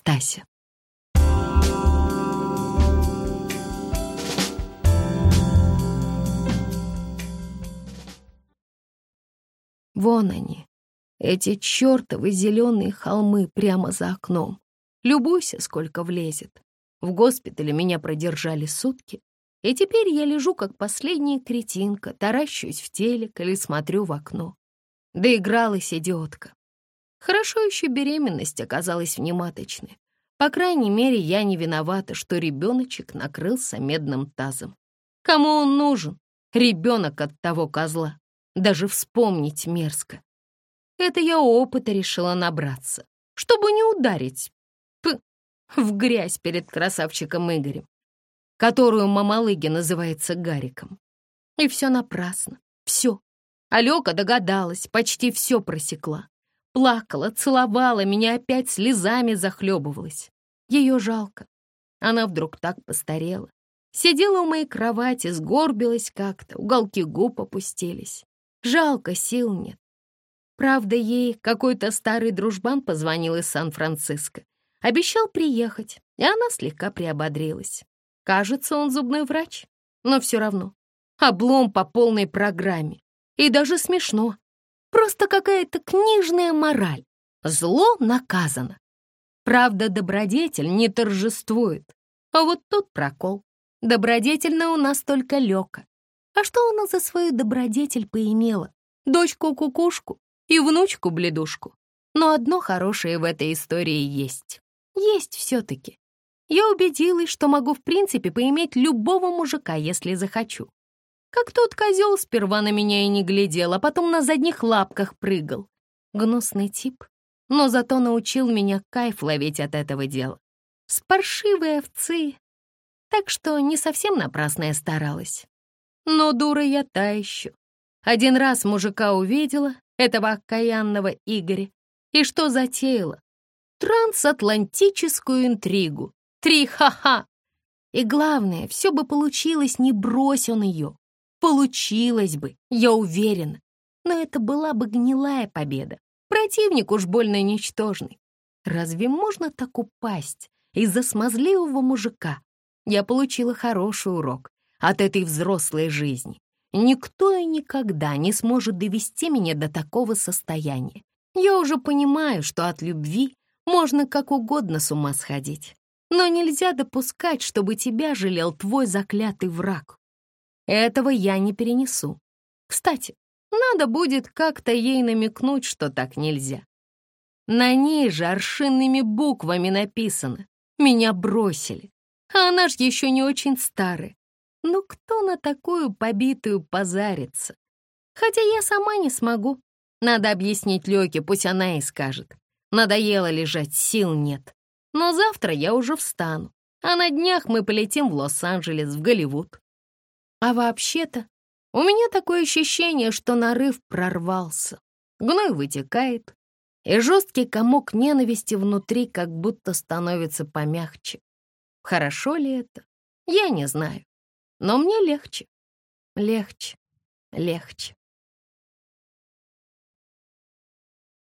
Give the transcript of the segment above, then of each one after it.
Стася. Вон они, эти чертовы зеленые холмы прямо за окном. Любуйся, сколько влезет. В госпитале меня продержали сутки, и теперь я лежу, как последняя кретинка, таращусь в телек или смотрю в окно. Доигралась идиотка. Хорошо еще беременность оказалась внематочной. По крайней мере, я не виновата, что ребеночек накрылся медным тазом. Кому он нужен? Ребенок от того козла. Даже вспомнить мерзко. Это я опыта решила набраться, чтобы не ударить п в грязь перед красавчиком Игорем, которую мамалыги называется Гариком. И все напрасно. Все. Алёка догадалась, почти все просекла. Плакала, целовала, меня опять слезами захлебывалась. Ее жалко. Она вдруг так постарела. Сидела у моей кровати, сгорбилась как-то, уголки губ опустились. Жалко, сил нет. Правда, ей какой-то старый дружбан позвонил из Сан-Франциско. Обещал приехать, и она слегка приободрилась. Кажется, он зубной врач, но все равно. Облом по полной программе. И даже смешно. Просто какая-то книжная мораль. Зло наказано. Правда, добродетель не торжествует. А вот тут прокол. Добродетельная у нас только Лёка. А что она за свою добродетель поимела? Дочку-кукушку и внучку-бледушку. Но одно хорошее в этой истории есть. Есть все-таки. Я убедилась, что могу в принципе поиметь любого мужика, если захочу. Как тот козел сперва на меня и не глядел, а потом на задних лапках прыгал. Гнусный тип, но зато научил меня кайф ловить от этого дела. С паршивой овцы. Так что не совсем напрасно я старалась. Но дура я та еще. Один раз мужика увидела, этого окаянного Игоря, и что затеяла? Трансатлантическую интригу. Три ха-ха. И главное, все бы получилось, не брось он ее. Получилось бы, я уверена. Но это была бы гнилая победа. Противник уж больно ничтожный. Разве можно так упасть из-за смазливого мужика? Я получила хороший урок от этой взрослой жизни. Никто и никогда не сможет довести меня до такого состояния. Я уже понимаю, что от любви можно как угодно с ума сходить. Но нельзя допускать, чтобы тебя жалел твой заклятый враг. Этого я не перенесу. Кстати, надо будет как-то ей намекнуть, что так нельзя. На ней же аршинными буквами написано «Меня бросили». А она ж еще не очень старая. Ну кто на такую побитую позарится? Хотя я сама не смогу. Надо объяснить Лёке, пусть она и скажет. Надоело лежать, сил нет. Но завтра я уже встану, а на днях мы полетим в Лос-Анджелес, в Голливуд. А вообще-то у меня такое ощущение, что нарыв прорвался. Гной вытекает, и жесткий комок ненависти внутри как будто становится помягче. Хорошо ли это? Я не знаю. Но мне легче. Легче. Легче.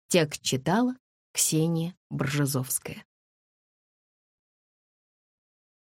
Текст читала Ксения Боржезовская.